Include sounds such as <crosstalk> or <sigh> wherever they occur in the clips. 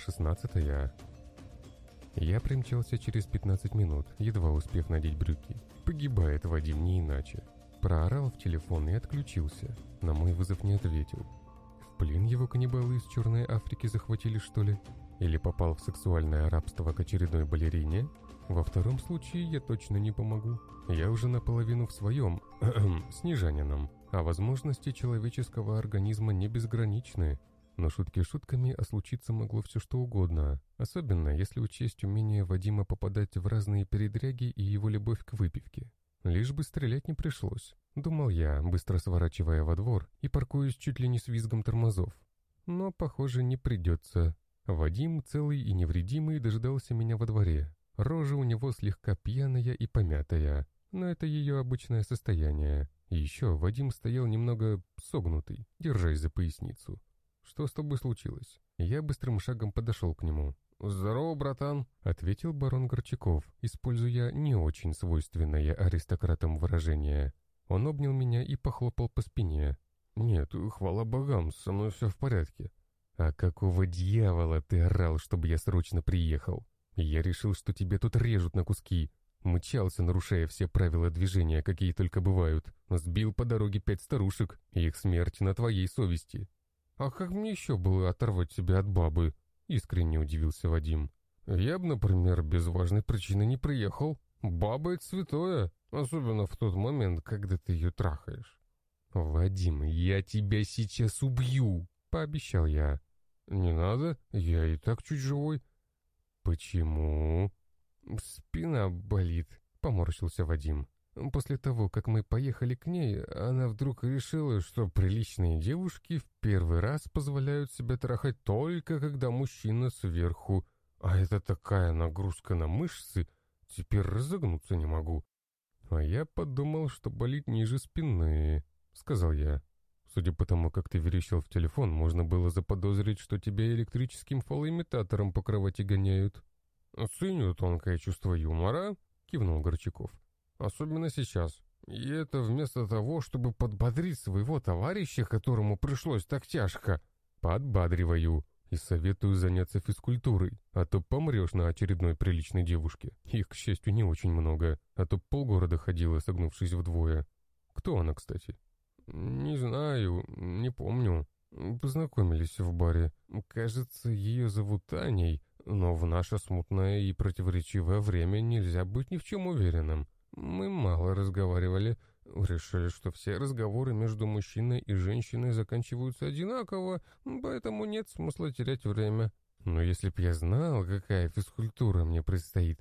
шестнадцатая. Я примчался через 15 минут, едва успев надеть брюки. Погибает Вадим не иначе. Проорал в телефон и отключился. На мой вызов не ответил. В плен его каннибалы из Черной Африки захватили, что ли? Или попал в сексуальное рабство к очередной балерине? Во втором случае я точно не помогу. Я уже наполовину в своем, <clears throat> снижанином, а возможности человеческого организма не безграничны. Но шутки шутками, а случиться могло все что угодно. Особенно, если учесть умение Вадима попадать в разные передряги и его любовь к выпивке. Лишь бы стрелять не пришлось. Думал я, быстро сворачивая во двор и паркуясь чуть ли не с визгом тормозов. Но, похоже, не придется. Вадим, целый и невредимый, дожидался меня во дворе. Рожа у него слегка пьяная и помятая, но это ее обычное состояние. Еще Вадим стоял немного согнутый, держась за поясницу. «Что с тобой случилось?» Я быстрым шагом подошел к нему. «Здорово, братан», — ответил барон Горчаков, используя не очень свойственное аристократам выражение. Он обнял меня и похлопал по спине. «Нет, хвала богам, со мной все в порядке». «А какого дьявола ты орал, чтобы я срочно приехал? Я решил, что тебе тут режут на куски. Мчался, нарушая все правила движения, какие только бывают. Сбил по дороге пять старушек, их смерть на твоей совести. «А как мне еще было оторвать себя от бабы?» — искренне удивился Вадим. «Я бы, например, без важной причины не приехал. Баба — это святое, особенно в тот момент, когда ты ее трахаешь». «Вадим, я тебя сейчас убью!» — пообещал я. «Не надо, я и так чуть живой». «Почему?» «Спина болит», — поморщился Вадим. После того, как мы поехали к ней, она вдруг решила, что приличные девушки в первый раз позволяют себе трахать только когда мужчина сверху. А это такая нагрузка на мышцы, теперь разогнуться не могу. А я подумал, что болит ниже спины, сказал я. Судя по тому, как ты верещал в телефон, можно было заподозрить, что тебя электрическим фалоимитатором по кровати гоняют. «Ценю тонкое чувство юмора», — кивнул Горчаков. Особенно сейчас. И это вместо того, чтобы подбодрить своего товарища, которому пришлось так тяжко. Подбадриваю. И советую заняться физкультурой, а то помрешь на очередной приличной девушке. Их, к счастью, не очень много, а то полгорода ходила, согнувшись вдвое. Кто она, кстати? Не знаю, не помню. Познакомились в баре. Кажется, ее зовут Таней, но в наше смутное и противоречивое время нельзя быть ни в чем уверенным. Мы мало разговаривали, решили, что все разговоры между мужчиной и женщиной заканчиваются одинаково, поэтому нет смысла терять время. Но если б я знал, какая физкультура мне предстоит,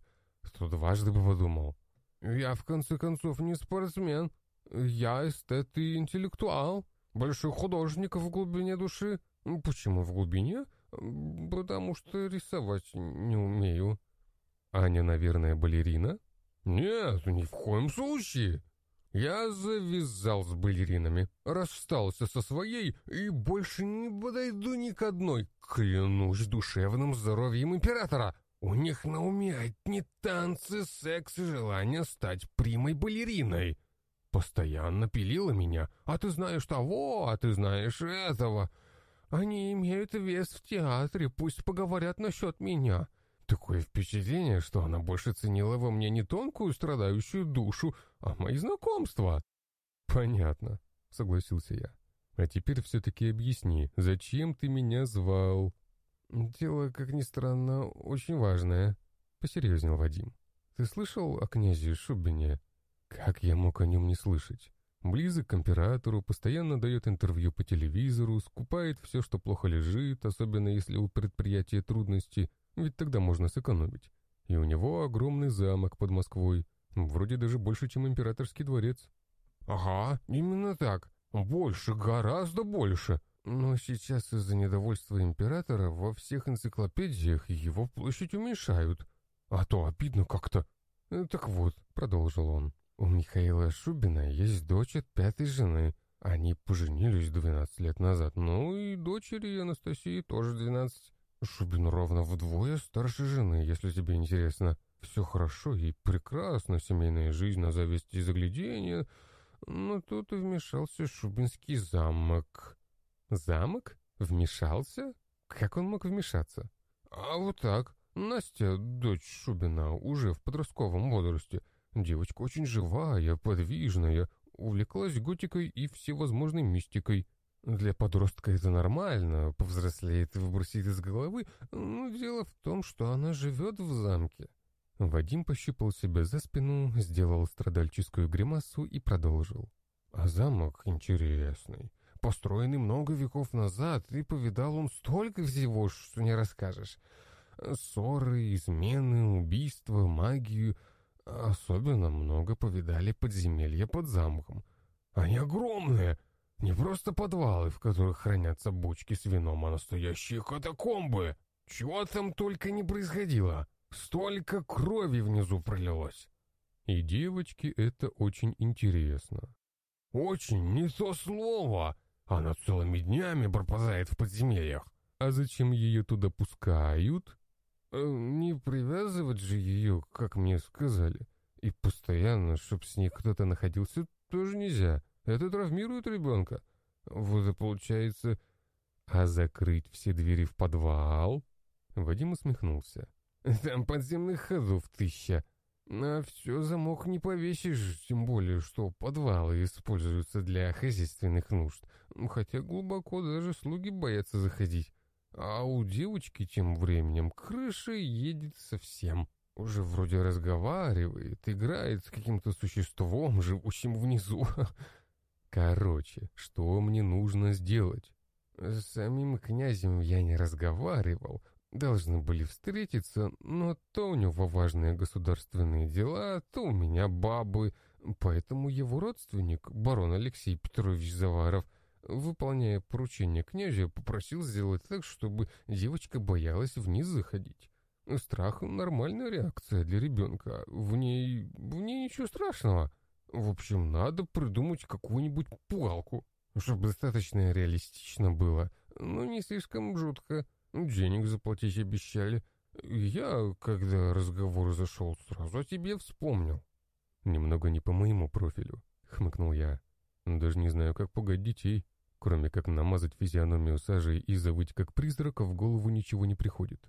то дважды бы подумал. Я, в конце концов, не спортсмен. Я эстет и интеллектуал, большой художник в глубине души. Почему в глубине? Потому что рисовать не умею. Аня, наверное, балерина? «Нет, ни в коем случае!» Я завязал с балеринами, расстался со своей и больше не подойду ни к одной. Клянусь душевным здоровьем императора. У них на уме одни танцы, секс и желание стать примой балериной. Постоянно пилила меня. А ты знаешь того, а ты знаешь этого. Они имеют вес в театре, пусть поговорят насчет меня. Такое впечатление, что она больше ценила во мне не тонкую страдающую душу, а мои знакомства. Понятно, согласился я. А теперь все-таки объясни, зачем ты меня звал? Дело, как ни странно, очень важное, посерьезнел Вадим. Ты слышал о князе Шубине? Как я мог о нем не слышать? Близок к императору, постоянно дает интервью по телевизору, скупает все, что плохо лежит, особенно если у предприятия трудности, ведь тогда можно сэкономить. И у него огромный замок под Москвой, вроде даже больше, чем императорский дворец. Ага, именно так. Больше, гораздо больше. Но сейчас из-за недовольства императора во всех энциклопедиях его площадь уменьшают. А то обидно как-то. Э, так вот, продолжил он, у Михаила Шубина есть дочь от пятой жены. Они поженились 12 лет назад. Ну и дочери Анастасии тоже 12. Шубин ровно вдвое старше жены, если тебе интересно. Все хорошо и прекрасно, семейная жизнь на зависть и загляденье, но тут и вмешался Шубинский замок. Замок? Вмешался? Как он мог вмешаться? А вот так. Настя, дочь Шубина, уже в подростковом возрасте. Девочка очень живая, подвижная, увлеклась готикой и всевозможной мистикой. Для подростка это нормально, повзрослеет и выбросит из головы, но дело в том, что она живет в замке. Вадим пощупал себя за спину, сделал страдальческую гримасу и продолжил. А замок интересный. Построенный много веков назад, и повидал он столько всего, что не расскажешь. Ссоры, измены, убийства, магию. Особенно много повидали подземелья под замком. Они огромные! Не просто подвалы, в которых хранятся бочки с вином, а настоящие катакомбы. Чего там только не происходило. Столько крови внизу пролилось. И девочке это очень интересно. Очень не то слово. Она целыми днями пропадает в подземельях. А зачем ее туда пускают? Э, не привязывать же ее, как мне сказали. И постоянно, чтоб с ней кто-то находился, тоже нельзя. Это травмирует ребенка. Вот и получается... А закрыть все двери в подвал? Вадим усмехнулся. Там подземных ходов тысяча. На все замок не повесишь, тем более, что подвалы используются для хозяйственных нужд. Хотя глубоко даже слуги боятся заходить. А у девочки тем временем крыша едет совсем. Уже вроде разговаривает, играет с каким-то существом, живущим внизу. <laughs> Короче, что мне нужно сделать? С самим князем я не разговаривал. Должны были встретиться, но то у него важные государственные дела, то у меня бабы. Поэтому его родственник, барон Алексей Петрович Заваров, выполняя поручение князя, попросил сделать так, чтобы девочка боялась вниз заходить. Страх — нормальная реакция для ребенка. В ней... в ней ничего страшного. В общем, надо придумать какую-нибудь пугалку, чтобы достаточно реалистично было, но не слишком жутко. Денег заплатить обещали. Я, когда разговор зашел, сразу о тебе вспомнил. Немного не по моему профилю, хмыкнул я. Даже не знаю, как пугать детей. Кроме как намазать физиономию сажей и завыть как призрака, в голову ничего не приходит.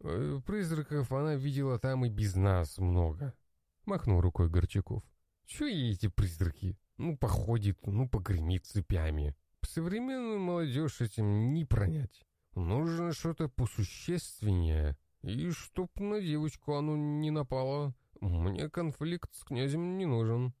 «Э, «Призраков она видела там и без нас много», — махнул рукой Горчаков. Че эти призраки? Ну, походит, ну, погремит цепями. Современную молодежь этим не пронять. Нужно что-то посущественнее. И чтоб на девочку оно не напало. Мне конфликт с князем не нужен.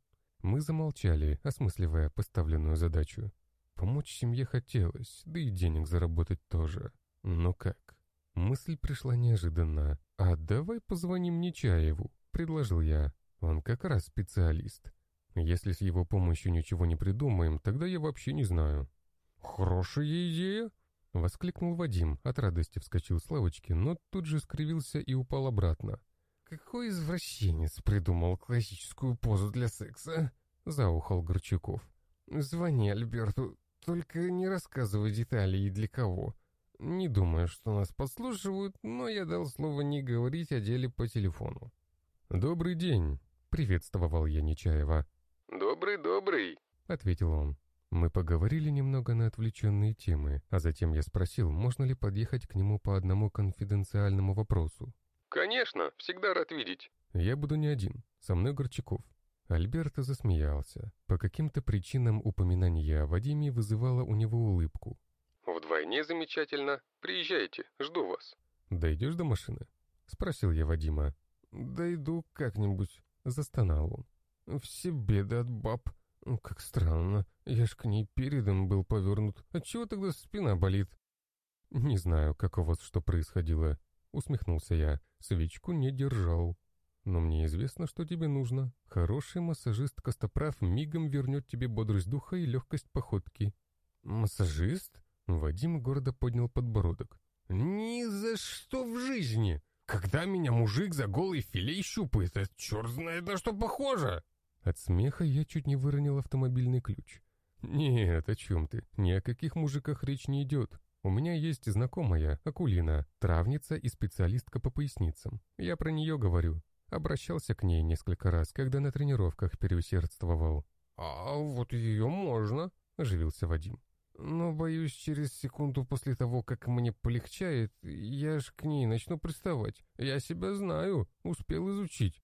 Мы замолчали, осмысливая поставленную задачу. Помочь семье хотелось, да и денег заработать тоже. Но как? Мысль пришла неожиданно. «А давай позвоним Нечаеву», — предложил я. Он как раз специалист. Если с его помощью ничего не придумаем, тогда я вообще не знаю». «Хорошая идея!» — воскликнул Вадим. От радости вскочил с лавочки, но тут же скривился и упал обратно. «Какой извращенец придумал классическую позу для секса?» — заухал Горчаков. «Звони Альберту, только не рассказывай детали и для кого. Не думаю, что нас подслушивают, но я дал слово не говорить о деле по телефону». «Добрый день!» — приветствовал я Нечаева. «Добрый, добрый», — ответил он. Мы поговорили немного на отвлеченные темы, а затем я спросил, можно ли подъехать к нему по одному конфиденциальному вопросу. «Конечно, всегда рад видеть». «Я буду не один, со мной Горчаков». Альберто засмеялся. По каким-то причинам упоминание о Вадиме вызывало у него улыбку. «Вдвойне замечательно. Приезжайте, жду вас». «Дойдешь до машины?» — спросил я Вадима. «Дойду как-нибудь», — застонал он. «Все беды от баб. Как странно, я ж к ней передом был повернут. Отчего тогда спина болит?» «Не знаю, как у вас что происходило», — усмехнулся я. «Свечку не держал. Но мне известно, что тебе нужно. Хороший массажист-костоправ мигом вернет тебе бодрость духа и легкость походки». «Массажист?» Вадим гордо поднял подбородок. «Ни за что в жизни!» Когда меня мужик за голый филей щупает, это черт знает на что похоже!» От смеха я чуть не выронил автомобильный ключ. «Нет, о чем ты? Ни о каких мужиках речь не идет. У меня есть знакомая, Акулина, травница и специалистка по поясницам. Я про нее говорю. Обращался к ней несколько раз, когда на тренировках переусердствовал». «А вот ее можно», — оживился Вадим. Но, боюсь, через секунду после того, как мне полегчает, я ж к ней начну приставать. Я себя знаю, успел изучить».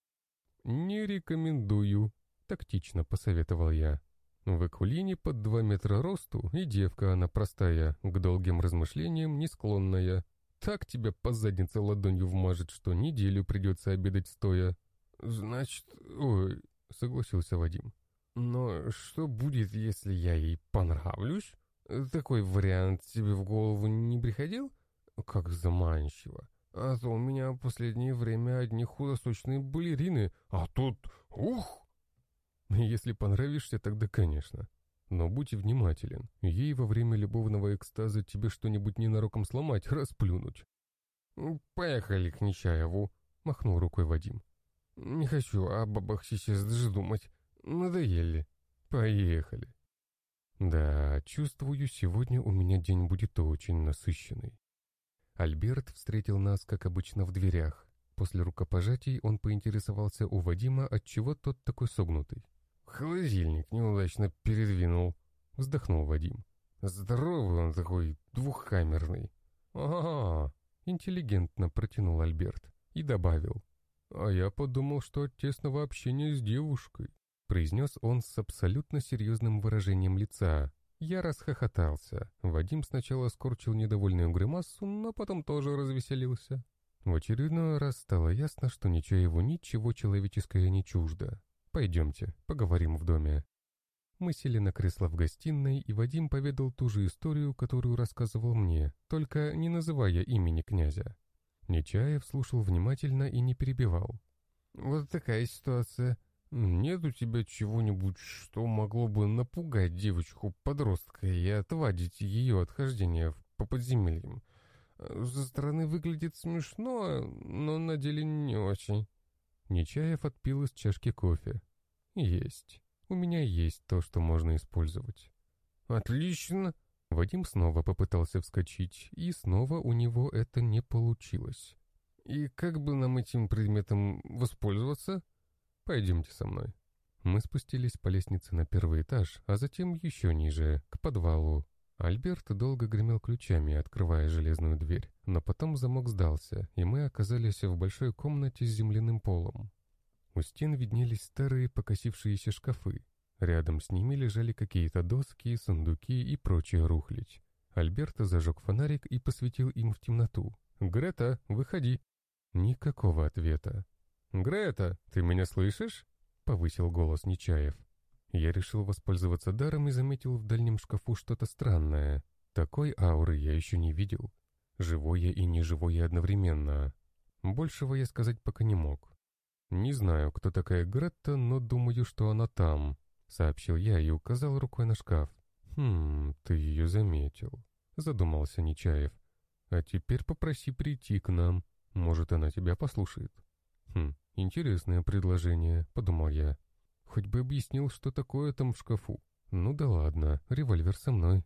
«Не рекомендую», — тактично посоветовал я. В Экулине под два метра росту, и девка она простая, к долгим размышлениям не склонная. Так тебя по заднице ладонью вмажет, что неделю придется обедать стоя. «Значит, ой», — согласился Вадим. «Но что будет, если я ей понравлюсь? Такой вариант тебе в голову не приходил? Как заманчиво. А то у меня в последнее время одни худосочные балерины, а тут... Ух!» «Если понравишься, тогда конечно. Но будь внимателен. Ей во время любовного экстаза тебе что-нибудь ненароком сломать, расплюнуть». «Поехали к Нечаеву», — махнул рукой Вадим. «Не хочу о бабах сейчас даже думать. Надоели. Поехали». Да, чувствую, сегодня у меня день будет очень насыщенный. Альберт встретил нас, как обычно, в дверях. После рукопожатий он поинтересовался у Вадима, отчего тот такой согнутый. «Холодильник неудачно передвинул», — вздохнул Вадим. «Здоровый он такой, двухкамерный». «Ага», — интеллигентно протянул Альберт и добавил. «А я подумал, что от тесного общения с девушкой», — произнес он с абсолютно серьезным выражением лица. Я расхохотался. Вадим сначала скорчил недовольную гримасу, но потом тоже развеселился. В очередной раз стало ясно, что ничего его ничего человеческое не чуждо. «Пойдемте, поговорим в доме». Мы сели на кресло в гостиной, и Вадим поведал ту же историю, которую рассказывал мне, только не называя имени князя. Нечаев слушал внимательно и не перебивал. «Вот такая ситуация. Нет у тебя чего-нибудь, что могло бы напугать девочку-подростка и отвадить ее отхождение по подземельям? Со стороны выглядит смешно, но на деле не очень». Нечаев отпил из чашки кофе. «Есть. У меня есть то, что можно использовать». «Отлично!» Вадим снова попытался вскочить, и снова у него это не получилось. «И как бы нам этим предметом воспользоваться?» «Пойдемте со мной». Мы спустились по лестнице на первый этаж, а затем еще ниже, к подвалу. Альберт долго гремел ключами, открывая железную дверь, но потом замок сдался, и мы оказались в большой комнате с земляным полом. У стен виднелись старые покосившиеся шкафы, Рядом с ними лежали какие-то доски, сундуки и прочая рухлядь. Альберт зажег фонарик и посветил им в темноту. «Грета, выходи!» Никакого ответа. «Грета, ты меня слышишь?» — повысил голос Нечаев. Я решил воспользоваться даром и заметил в дальнем шкафу что-то странное. Такой ауры я еще не видел. Живое и неживое одновременно. Большего я сказать пока не мог. Не знаю, кто такая Гретта, но думаю, что она там сообщил я и указал рукой на шкаф. «Хм, ты ее заметил», — задумался Нечаев. «А теперь попроси прийти к нам. Может, она тебя послушает». «Хм, интересное предложение», — подумал я. «Хоть бы объяснил, что такое там в шкафу. Ну да ладно, револьвер со мной».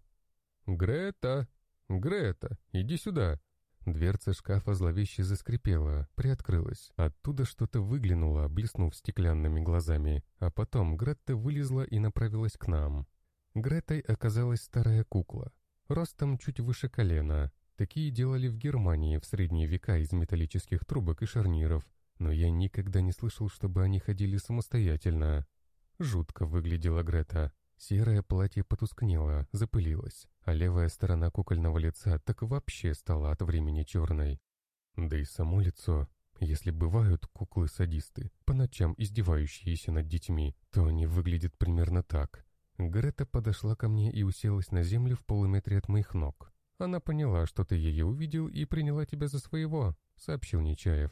«Грета! Грета, иди сюда!» Дверца шкафа зловеще заскрипела, приоткрылась. Оттуда что-то выглянуло, блеснув стеклянными глазами, а потом Гретта вылезла и направилась к нам. Гретой оказалась старая кукла, ростом чуть выше колена. Такие делали в Германии в средние века из металлических трубок и шарниров, но я никогда не слышал, чтобы они ходили самостоятельно. Жутко выглядела Грета. Серое платье потускнело, запылилось, а левая сторона кукольного лица так вообще стала от времени черной. Да и само лицо. Если бывают куклы-садисты, по ночам издевающиеся над детьми, то они выглядят примерно так. Грета подошла ко мне и уселась на землю в полуметре от моих ног. Она поняла, что ты ее увидел и приняла тебя за своего, сообщил Нечаев.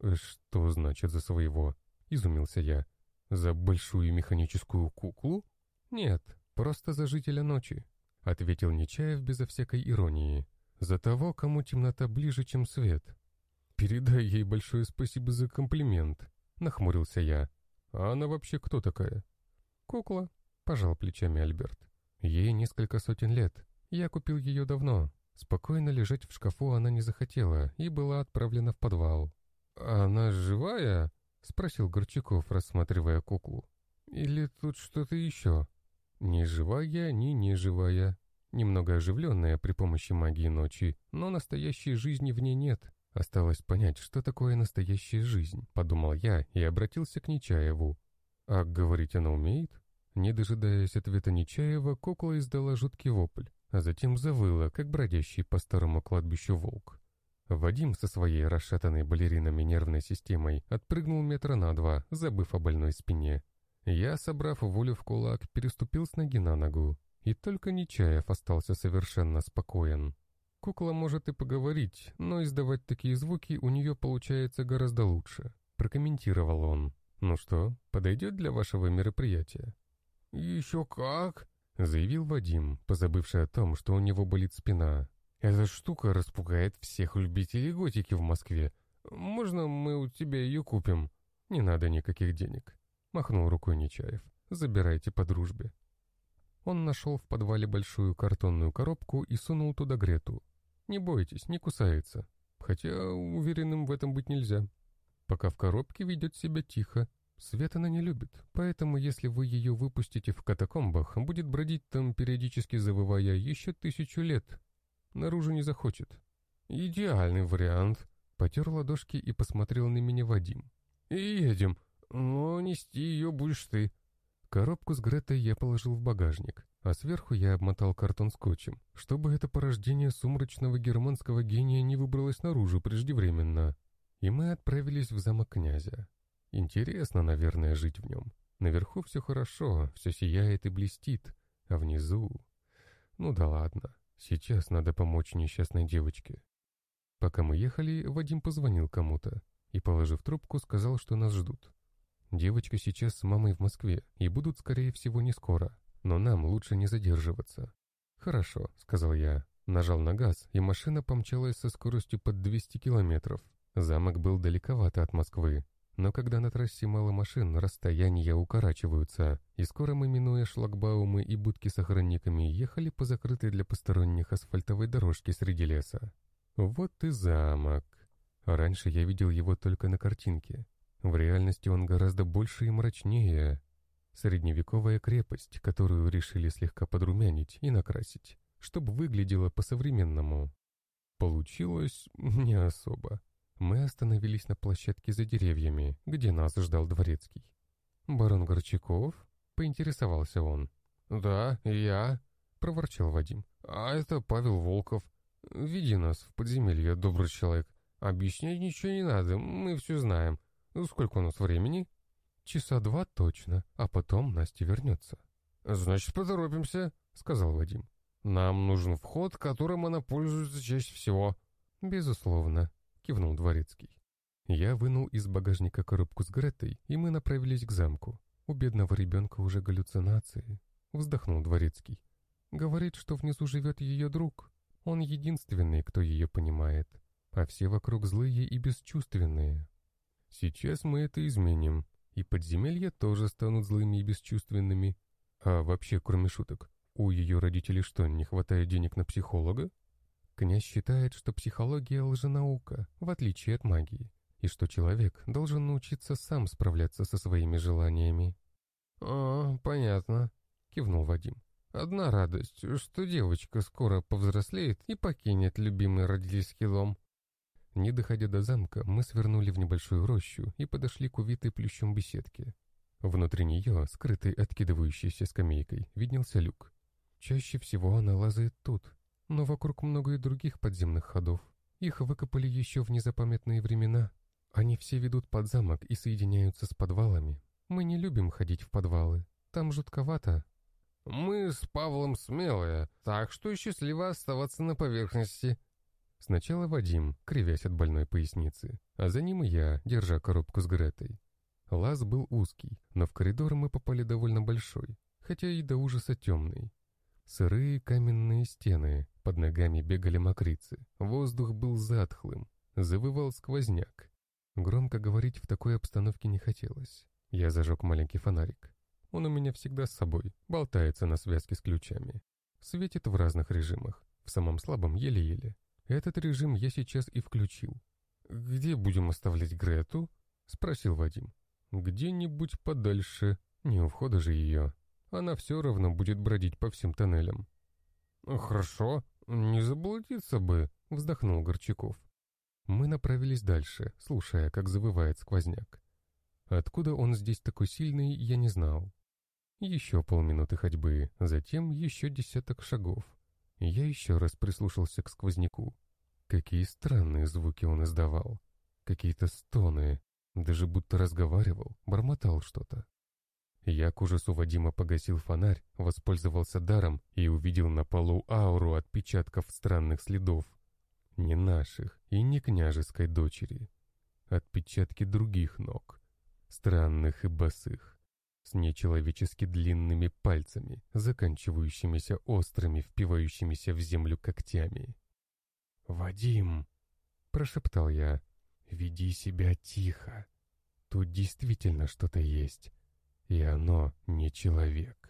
Что значит за своего? Изумился я. За большую механическую куклу? Нет, просто за жителя ночи. — ответил Нечаев безо всякой иронии. «За того, кому темнота ближе, чем свет». «Передай ей большое спасибо за комплимент», — нахмурился я. «А она вообще кто такая?» «Кукла», — пожал плечами Альберт. «Ей несколько сотен лет. Я купил ее давно. Спокойно лежать в шкафу она не захотела и была отправлена в подвал». «Она живая?» — спросил Горчаков, рассматривая куклу. «Или тут что-то еще?» Ни живая, ни неживая. Немного оживленная при помощи магии ночи, но настоящей жизни в ней нет. Осталось понять, что такое настоящая жизнь, подумал я и обратился к Нечаеву. А говорить она умеет? Не дожидаясь ответа Нечаева, кукла издала жуткий вопль, а затем завыла, как бродящий по старому кладбищу волк. Вадим со своей расшатанной балеринами нервной системой отпрыгнул метра на два, забыв о больной спине. Я, собрав волю в кулак, переступил с ноги на ногу. И только Нечаев остался совершенно спокоен. Кукла может и поговорить, но издавать такие звуки у нее получается гораздо лучше, прокомментировал он. «Ну что, подойдет для вашего мероприятия?» «Еще как!» — заявил Вадим, позабывший о том, что у него болит спина. «Эта штука распугает всех любителей готики в Москве. Можно мы у тебя ее купим?» «Не надо никаких денег», — махнул рукой Нечаев. «Забирайте по дружбе». Он нашел в подвале большую картонную коробку и сунул туда Грету. «Не бойтесь, не кусается. Хотя уверенным в этом быть нельзя. Пока в коробке ведет себя тихо. Свет она не любит, поэтому если вы ее выпустите в катакомбах, будет бродить там, периодически завывая, еще тысячу лет. Наружу не захочет». «Идеальный вариант», — потер ладошки и посмотрел на меня Вадим. «И едем. Но нести ее будешь ты». Коробку с Гретой я положил в багажник, а сверху я обмотал картон скотчем, чтобы это порождение сумрачного германского гения не выбралось наружу преждевременно. И мы отправились в замок князя. Интересно, наверное, жить в нем. Наверху все хорошо, все сияет и блестит, а внизу... Ну да ладно, сейчас надо помочь несчастной девочке. Пока мы ехали, Вадим позвонил кому-то и, положив трубку, сказал, что нас ждут. Девочка сейчас с мамой в Москве и будут, скорее всего, не скоро. Но нам лучше не задерживаться. «Хорошо», — сказал я. Нажал на газ, и машина помчалась со скоростью под 200 километров. Замок был далековато от Москвы. Но когда на трассе мало машин, расстояния укорачиваются, и скоро мы, минуя шлагбаумы и будки с охранниками, ехали по закрытой для посторонних асфальтовой дорожке среди леса. Вот и замок. Раньше я видел его только на картинке. В реальности он гораздо больше и мрачнее. Средневековая крепость, которую решили слегка подрумянить и накрасить, чтобы выглядела по-современному. Получилось не особо. Мы остановились на площадке за деревьями, где нас ждал дворецкий. «Барон Горчаков?» — поинтересовался он. «Да, я», — проворчал Вадим. «А это Павел Волков. Веди нас в подземелье, добрый человек. Объяснять ничего не надо, мы все знаем. Сколько у нас времени? Часа два точно, а потом Настя вернется. Значит, поторопимся, сказал Вадим. Нам нужен вход, которым она пользуется чаще всего. Безусловно, кивнул Дворецкий. Я вынул из багажника коробку с Гретой, и мы направились к замку. У бедного ребенка уже галлюцинации. Вздохнул Дворецкий. Говорит, что внизу живет ее друг. Он единственный, кто ее понимает. А все вокруг злые и бесчувственные. Сейчас мы это изменим, и подземелья тоже станут злыми и бесчувственными. А вообще, кроме шуток, у ее родителей что, не хватает денег на психолога? Князь считает, что психология — лженаука, в отличие от магии, и что человек должен научиться сам справляться со своими желаниями. «А, понятно», — кивнул Вадим. «Одна радость, что девочка скоро повзрослеет и покинет любимый родительский дом. Не доходя до замка, мы свернули в небольшую рощу и подошли к увитой плющом беседке. Внутри нее, скрытой откидывающейся скамейкой, виднелся люк. Чаще всего она лазает тут, но вокруг много и других подземных ходов. Их выкопали еще в незапамятные времена. Они все ведут под замок и соединяются с подвалами. Мы не любим ходить в подвалы. Там жутковато. Мы с Павлом смелые, так что счастливо оставаться на поверхности, Сначала Вадим, кривясь от больной поясницы, а за ним и я, держа коробку с Гретой. Лаз был узкий, но в коридор мы попали довольно большой, хотя и до ужаса темный. Сырые каменные стены, под ногами бегали мокрицы, воздух был затхлым, завывал сквозняк. Громко говорить в такой обстановке не хотелось. Я зажег маленький фонарик. Он у меня всегда с собой, болтается на связке с ключами. Светит в разных режимах, в самом слабом еле-еле. Этот режим я сейчас и включил. «Где будем оставлять Грету?» — спросил Вадим. «Где-нибудь подальше. Не у входа же ее. Она все равно будет бродить по всем тоннелям». «Хорошо, не заблудиться бы», — вздохнул Горчаков. Мы направились дальше, слушая, как завывает сквозняк. Откуда он здесь такой сильный, я не знал. Еще полминуты ходьбы, затем еще десяток шагов. Я еще раз прислушался к сквозняку. Какие странные звуки он издавал. Какие-то стоны. Даже будто разговаривал, бормотал что-то. Я к ужасу Вадима погасил фонарь, воспользовался даром и увидел на полу ауру отпечатков странных следов. Не наших и не княжеской дочери. Отпечатки других ног. Странных и босых. С нечеловечески длинными пальцами, заканчивающимися острыми, впивающимися в землю когтями. «Вадим!» — прошептал я. «Веди себя тихо. Тут действительно что-то есть. И оно не человек.